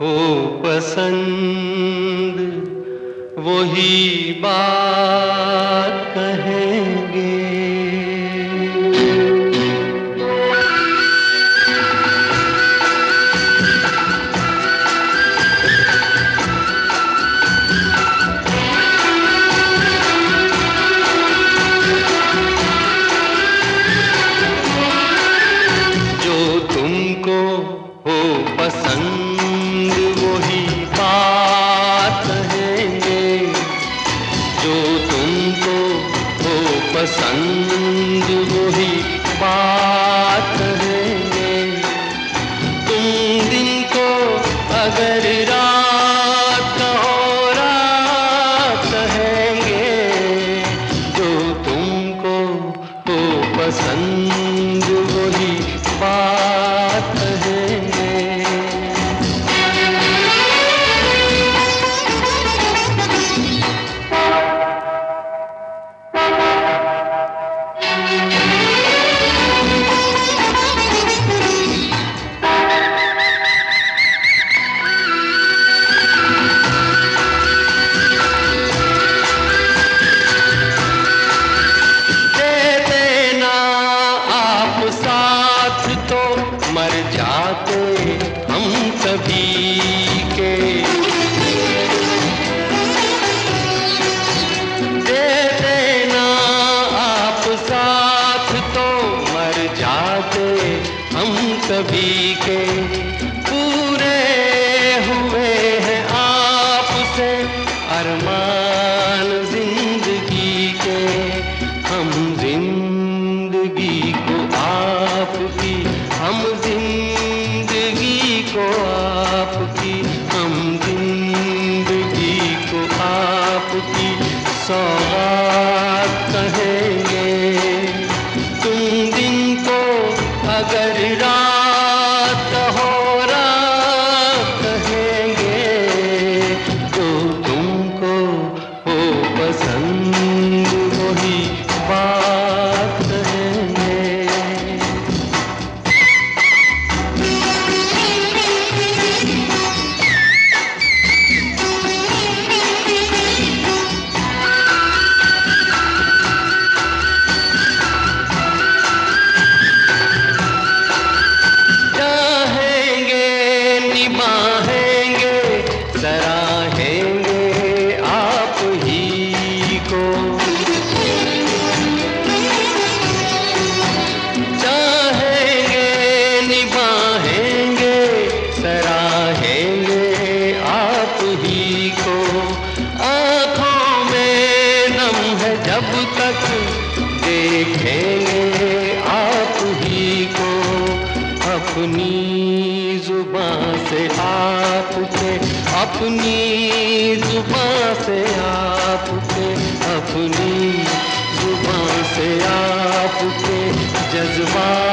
हो पसंद वही बात कहेंगे। जो तुमको हो पसंद तुमको हो पसंद वही बात है। तुम दिन को अगर रात कहो रात कहेंगे तो तुमको हो पसंद जाते हम सभी के। दे देना आप साथ तो मर जाते हम सभी के। पूरे हुए हैं आपसे अरमान ज़िंदगी के। हम ज़िंदगी को आपकी, हम आपकी सौगात कहेंगे। तुम दिन को अगर देखेंगे आप ही को अपनी ज़ुबान से आपके अपनी ज़ुबान से आपके अपनी ज़ुबान से आपके जज्बात